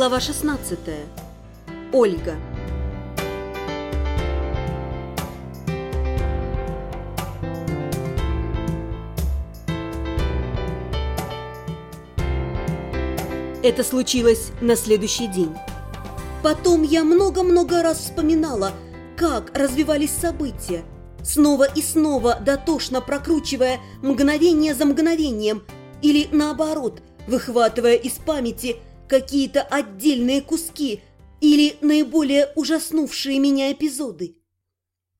Глава 16. Ольга. Это случилось на следующий день. Потом я много-много раз вспоминала, как развивались события, снова и снова дотошно прокручивая мгновение за мгновением или наоборот, выхватывая из памяти – какие-то отдельные куски или наиболее ужаснувшие меня эпизоды.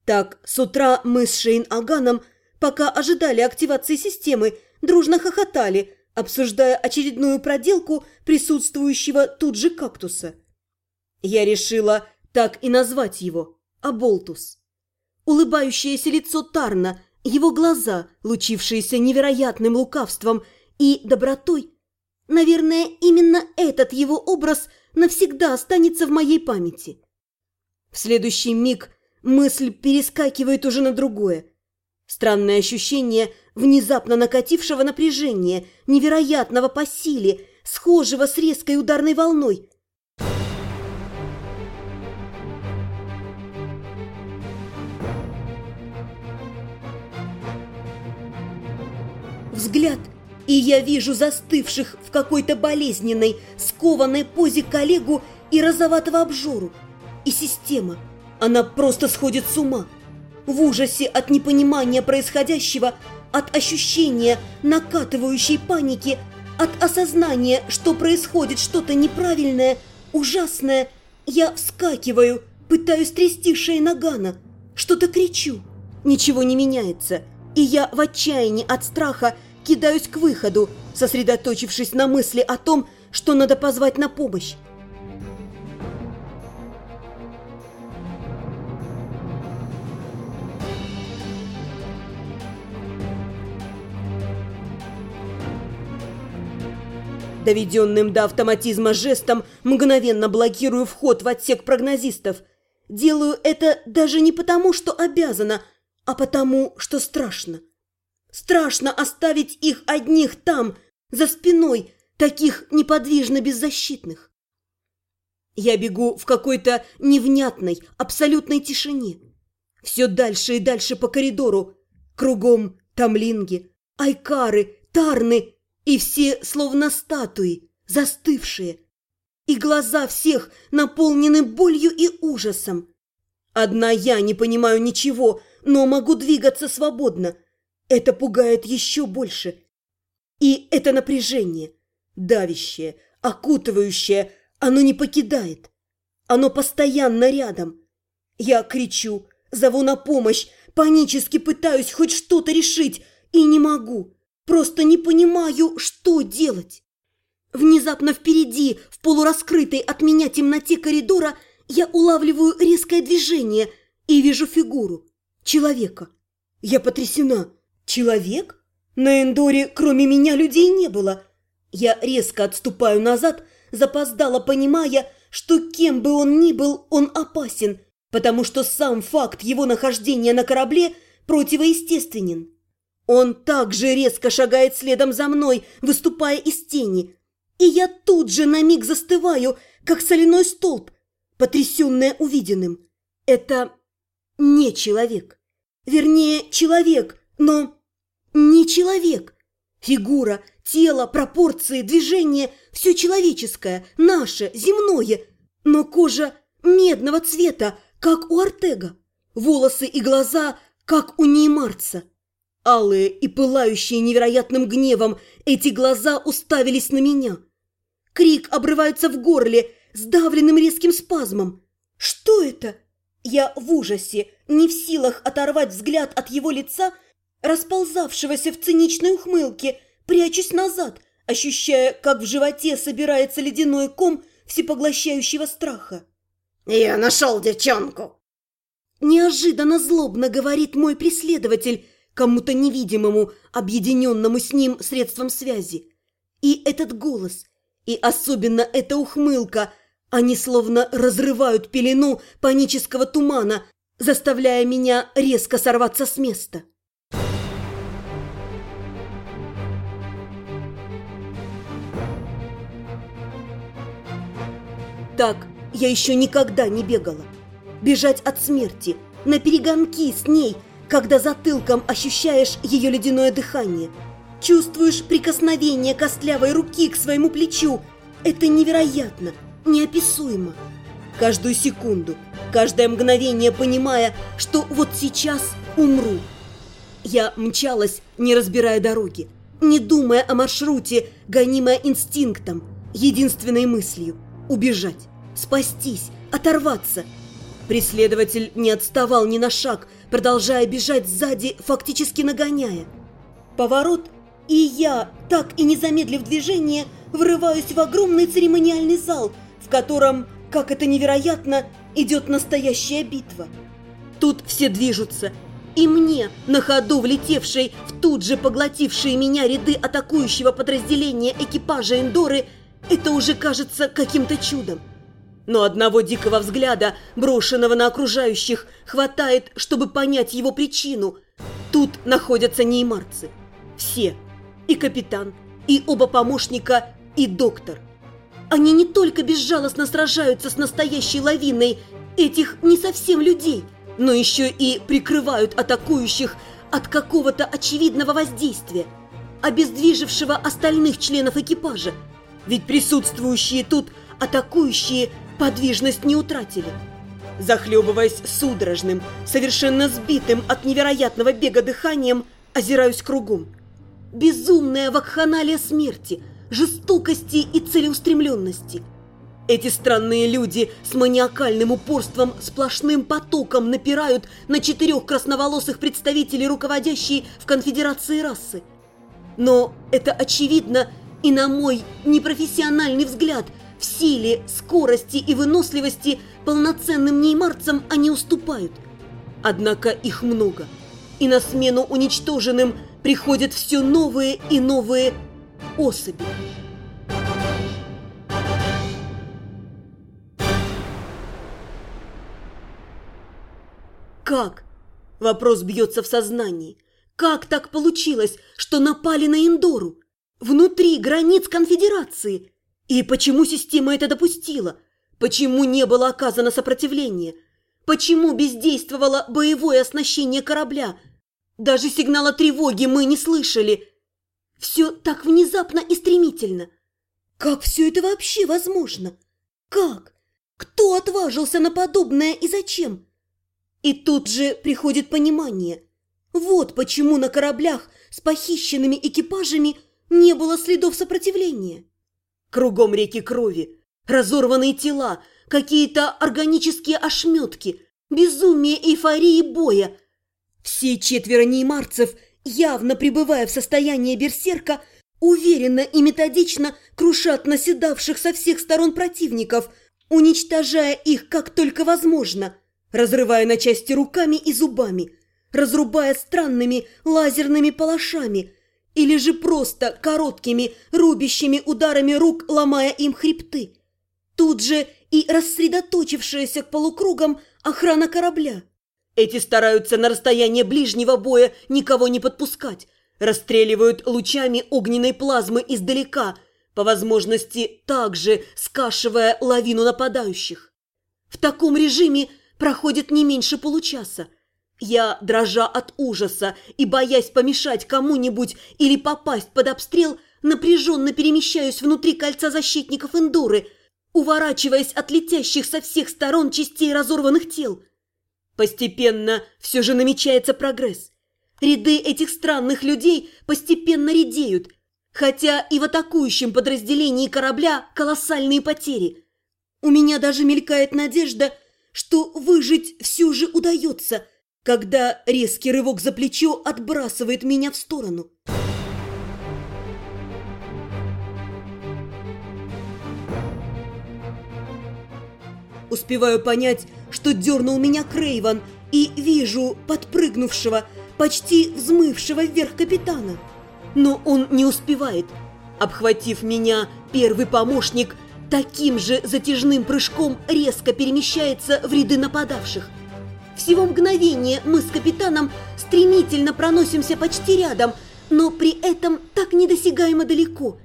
Так, с утра мы с Шейн Аганом, пока ожидали активации системы, дружно хохотали, обсуждая очередную проделку присутствующего тут же кактуса. Я решила так и назвать его – Аболтус. Улыбающееся лицо Тарна, его глаза, лучившиеся невероятным лукавством и добротой – Наверное, именно этот его образ навсегда останется в моей памяти. В следующий миг мысль перескакивает уже на другое. Странное ощущение внезапно накатившего напряжения, невероятного по силе, схожего с резкой ударной волной. Взгляд – и я вижу застывших в какой-то болезненной, скованной позе коллегу и розоватого обжору. И система, она просто сходит с ума. В ужасе от непонимания происходящего, от ощущения накатывающей паники, от осознания, что происходит что-то неправильное, ужасное, я вскакиваю, пытаюсь трясти шею Нагана, что-то кричу. Ничего не меняется, и я в отчаянии от страха кидаюсь к выходу, сосредоточившись на мысли о том, что надо позвать на помощь. Доведенным до автоматизма жестом мгновенно блокирую вход в отсек прогнозистов. Делаю это даже не потому, что обязана, а потому, что страшно. Страшно оставить их одних там, за спиной, таких неподвижно беззащитных. Я бегу в какой-то невнятной, абсолютной тишине. Все дальше и дальше по коридору. Кругом тамлинги, айкары, тарны и все словно статуи, застывшие. И глаза всех наполнены болью и ужасом. Одна я не понимаю ничего, но могу двигаться свободно – это пугает еще больше. И это напряжение, давящее, окутывающее, оно не покидает. Оно постоянно рядом. Я кричу, зову на помощь, панически пытаюсь хоть что-то решить и не могу. Просто не понимаю, что делать. Внезапно впереди, в полураскрытой от меня темноте коридора, я улавливаю резкое движение и вижу фигуру. Человека. Я потрясена. Человек? На Эндоре кроме меня людей не было. Я резко отступаю назад, запоздало понимая, что кем бы он ни был, он опасен, потому что сам факт его нахождения на корабле противоестественен. Он также резко шагает следом за мной, выступая из тени. И я тут же на миг застываю, как соляной столб, потрясенная увиденным. Это не человек. Вернее, человек, но не человек. Фигура, тело, пропорции, движение – все человеческое, наше, земное. Но кожа медного цвета, как у Артега. Волосы и глаза, как у Неймарца. Алые и пылающие невероятным гневом, эти глаза уставились на меня. Крик обрывается в горле, сдавленным резким спазмом. Что это? Я в ужасе, не в силах оторвать взгляд от его лица – расползавшегося в циничной ухмылке, прячусь назад, ощущая, как в животе собирается ледяной ком всепоглощающего страха. «Я нашел девчонку!» Неожиданно злобно говорит мой преследователь кому-то невидимому, объединенному с ним средством связи. И этот голос, и особенно эта ухмылка, они словно разрывают пелену панического тумана, заставляя меня резко сорваться с места. Так я еще никогда не бегала. Бежать от смерти, на перегонки с ней, когда затылком ощущаешь ее ледяное дыхание. Чувствуешь прикосновение костлявой руки к своему плечу. Это невероятно, неописуемо. Каждую секунду, каждое мгновение понимая, что вот сейчас умру. Я мчалась, не разбирая дороги, не думая о маршруте, гонимая инстинктом, единственной мыслью – убежать, спастись, оторваться. Преследователь не отставал ни на шаг, продолжая бежать сзади, фактически нагоняя. Поворот, и я, так и не замедлив движение, врываюсь в огромный церемониальный зал, в котором, как это невероятно, идет настоящая битва. Тут все движутся, и мне, на ходу влетевшей в тут же поглотившие меня ряды атакующего подразделения экипажа Эндоры, это уже кажется каким-то чудом. Но одного дикого взгляда, брошенного на окружающих, хватает, чтобы понять его причину. Тут находятся неймарцы. Все. И капитан, и оба помощника, и доктор. Они не только безжалостно сражаются с настоящей лавиной этих не совсем людей – но еще и прикрывают атакующих от какого-то очевидного воздействия, обездвижившего остальных членов экипажа. Ведь присутствующие тут атакующие подвижность не утратили. Захлебываясь судорожным, совершенно сбитым от невероятного бега дыханием, озираюсь кругом. Безумная вакханалия смерти, жестокости и целеустремленности – эти странные люди с маниакальным упорством сплошным потоком напирают на четырех красноволосых представителей, руководящей в конфедерации расы. Но это очевидно и на мой непрофессиональный взгляд в силе, скорости и выносливости полноценным неймарцам они уступают. Однако их много, и на смену уничтоженным приходят все новые и новые особи. Как? Вопрос бьется в сознании. Как так получилось, что напали на Индору? Внутри границ конфедерации? И почему система это допустила? Почему не было оказано сопротивление? Почему бездействовало боевое оснащение корабля? Даже сигнала тревоги мы не слышали. Все так внезапно и стремительно. Как все это вообще возможно? Как? Кто отважился на подобное и зачем? И тут же приходит понимание. Вот почему на кораблях с похищенными экипажами не было следов сопротивления. Кругом реки крови, разорванные тела, какие-то органические ошметки, безумие эйфории боя. Все четверо неймарцев, явно пребывая в состоянии берсерка, уверенно и методично крушат наседавших со всех сторон противников, уничтожая их как только возможно – разрывая на части руками и зубами, разрубая странными лазерными палашами или же просто короткими рубящими ударами рук, ломая им хребты. Тут же и рассредоточившаяся к полукругам охрана корабля. Эти стараются на расстояние ближнего боя никого не подпускать, расстреливают лучами огненной плазмы издалека, по возможности также скашивая лавину нападающих. В таком режиме проходит не меньше получаса. Я, дрожа от ужаса и боясь помешать кому-нибудь или попасть под обстрел, напряженно перемещаюсь внутри кольца защитников Эндуры, уворачиваясь от летящих со всех сторон частей разорванных тел. Постепенно все же намечается прогресс. Ряды этих странных людей постепенно редеют, хотя и в атакующем подразделении корабля колоссальные потери. У меня даже мелькает надежда – что выжить все же удается, когда резкий рывок за плечо отбрасывает меня в сторону. Успеваю понять, что дернул меня Крейван, и вижу подпрыгнувшего, почти взмывшего вверх капитана. Но он не успевает. Обхватив меня, первый помощник – таким же затяжным прыжком резко перемещается в ряды нападавших. Всего мгновение мы с капитаном стремительно проносимся почти рядом, но при этом так недосягаемо далеко.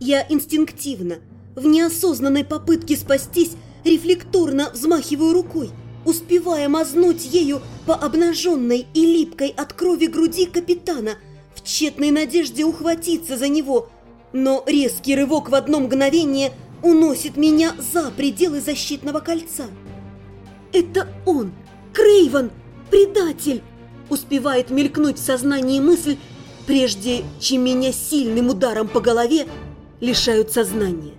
Я инстинктивно, в неосознанной попытке спастись, рефлекторно взмахиваю рукой, успевая мазнуть ею по обнаженной и липкой от крови груди капитана в тщетной надежде ухватиться за него. Но резкий рывок в одно мгновение уносит меня за пределы защитного кольца. «Это он! Крейвен! Предатель!» Успевает мелькнуть в сознании мысль, прежде чем меня сильным ударом по голове лишают сознания.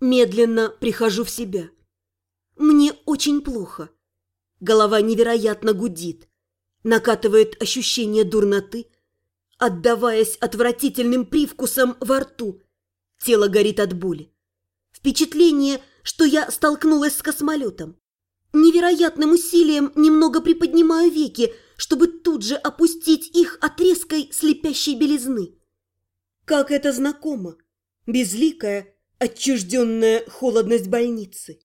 Медленно прихожу в себя. Мне очень плохо. Голова невероятно гудит. Накатывает ощущение дурноты, отдаваясь отвратительным привкусом во рту. Тело горит от боли. Впечатление, что я столкнулась с космолетом. Невероятным усилием немного приподнимаю веки, чтобы тут же опустить их от резкой слепящей белизны. Как это знакомо! Безликая, отчужденная холодность больницы.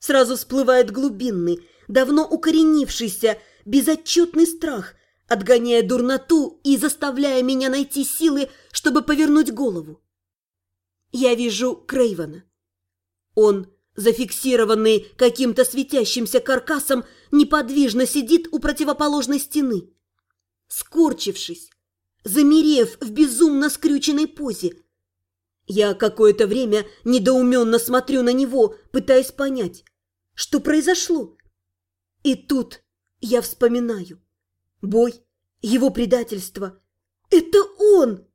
Сразу всплывает глубинный, давно укоренившийся, безотчетный страх, отгоняя дурноту и заставляя меня найти силы, чтобы повернуть голову. Я вижу Крейвана. Он, зафиксированный каким-то светящимся каркасом, неподвижно сидит у противоположной стены. Скорчившись, замерев в безумно скрюченной позе, я какое-то время недоуменно смотрю на него, пытаясь понять, что произошло. И тут я вспоминаю. Бой, его предательство. Это он!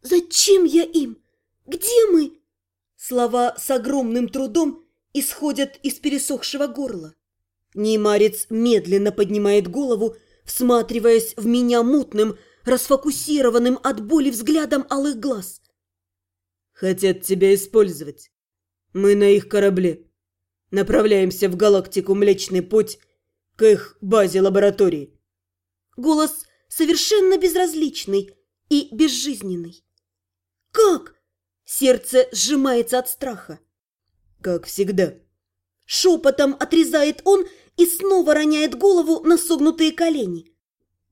Зачем я им? Где мы? Слова с огромным трудом исходят из пересохшего горла. Неймарец медленно поднимает голову, всматриваясь в меня мутным, расфокусированным от боли взглядом алых глаз. Хотят тебя использовать. Мы на их корабле. Направляемся в галактику Млечный Путь к их базе лаборатории. Голос совершенно безразличный и безжизненный. «Как?» Сердце сжимается от страха. «Как всегда». Шепотом отрезает он и снова роняет голову на согнутые колени.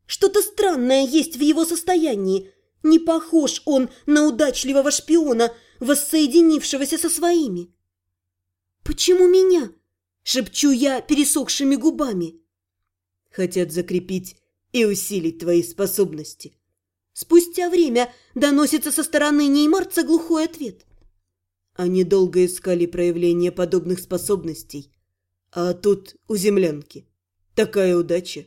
Что-то странное есть в его состоянии. Не похож он на удачливого шпиона, воссоединившегося со своими. «Почему меня?» – шепчу я пересохшими губами. «Хотят закрепить и усилить твои способности». Спустя время доносится со стороны неймарца глухой ответ. Они долго искали проявление подобных способностей, а тут у землянки. Такая удача.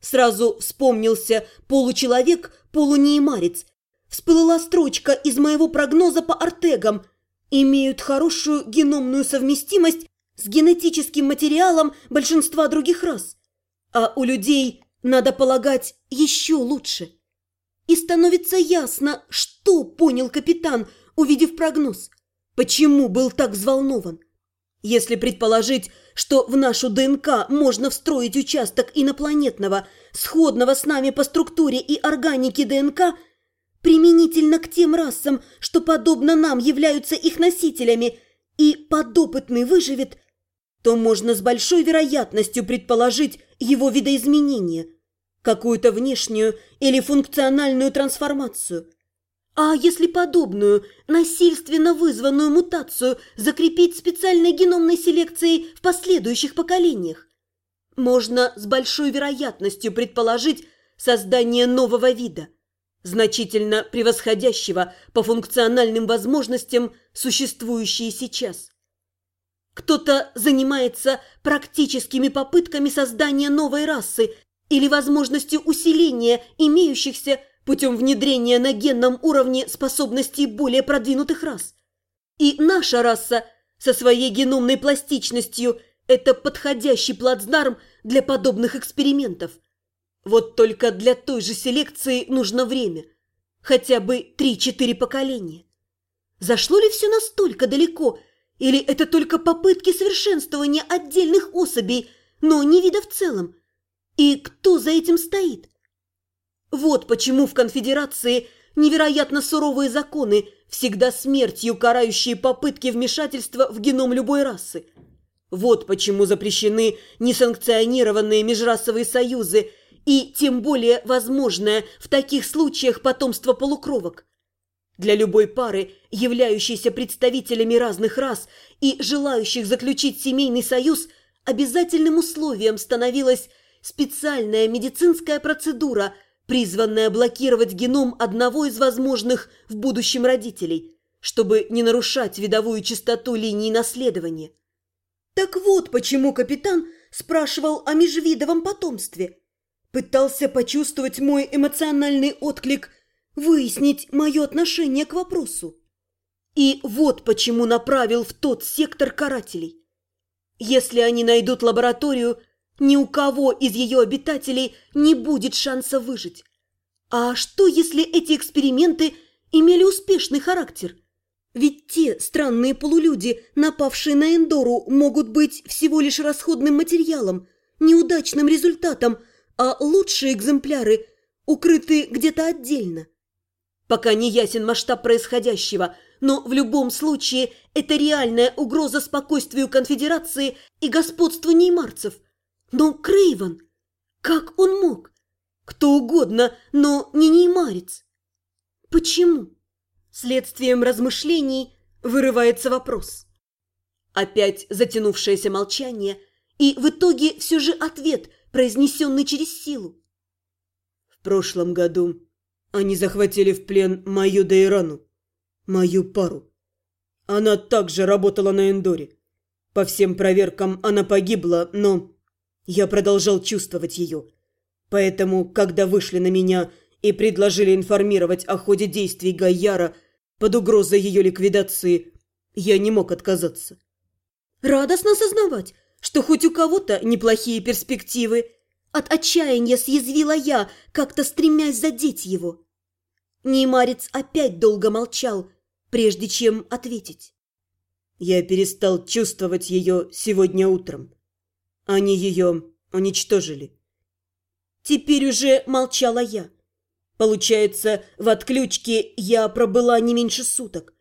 Сразу вспомнился получеловек, полунеймарец. Всплыла строчка из моего прогноза по артегам. Имеют хорошую геномную совместимость с генетическим материалом большинства других рас. А у людей, надо полагать, еще лучше. И становится ясно, что понял капитан, увидев прогноз. Почему был так взволнован? Если предположить, что в нашу ДНК можно встроить участок инопланетного, сходного с нами по структуре и органике ДНК, применительно к тем расам, что подобно нам являются их носителями, и подопытный выживет, то можно с большой вероятностью предположить его видоизменение, какую-то внешнюю или функциональную трансформацию – а если подобную, насильственно вызванную мутацию закрепить специальной геномной селекцией в последующих поколениях? Можно с большой вероятностью предположить создание нового вида, значительно превосходящего по функциональным возможностям существующие сейчас. Кто-то занимается практическими попытками создания новой расы или возможностью усиления имеющихся путем внедрения на генном уровне способностей более продвинутых рас. И наша раса со своей геномной пластичностью – это подходящий плацдарм для подобных экспериментов. Вот только для той же селекции нужно время, хотя бы 3-4 поколения. Зашло ли все настолько далеко, или это только попытки совершенствования отдельных особей, но не вида в целом? И кто за этим стоит? Вот почему в конфедерации невероятно суровые законы, всегда смертью карающие попытки вмешательства в геном любой расы. Вот почему запрещены несанкционированные межрасовые союзы и тем более возможное в таких случаях потомство полукровок. Для любой пары, являющейся представителями разных рас и желающих заключить семейный союз, обязательным условием становилась специальная медицинская процедура, призванная блокировать геном одного из возможных в будущем родителей, чтобы не нарушать видовую чистоту линии наследования. Так вот, почему капитан спрашивал о межвидовом потомстве. Пытался почувствовать мой эмоциональный отклик, выяснить мое отношение к вопросу. И вот почему направил в тот сектор карателей. Если они найдут лабораторию, ни у кого из ее обитателей не будет шанса выжить. А что, если эти эксперименты имели успешный характер – ведь те странные полулюди, напавшие на Эндору, могут быть всего лишь расходным материалом, неудачным результатом, а лучшие экземпляры укрыты где-то отдельно. Пока не ясен масштаб происходящего, но в любом случае это реальная угроза спокойствию конфедерации и господству неймарцев. Но Крейвен, как он мог? Кто угодно, но не неймарец. Почему? Следствием размышлений вырывается вопрос. Опять затянувшееся молчание, и в итоге все же ответ, произнесенный через силу. В прошлом году они захватили в плен мою Дейрану, мою пару. Она также работала на Эндоре. По всем проверкам она погибла, но я продолжал чувствовать ее. Поэтому, когда вышли на меня и предложили информировать о ходе действий Гайяра – под угрозой ее ликвидации я не мог отказаться. Радостно осознавать, что хоть у кого-то неплохие перспективы. От отчаяния съязвила я, как-то стремясь задеть его. Неймарец опять долго молчал, прежде чем ответить. Я перестал чувствовать ее сегодня утром. Они ее уничтожили. Теперь уже молчала я. Получается, в отключке я пробыла не меньше суток.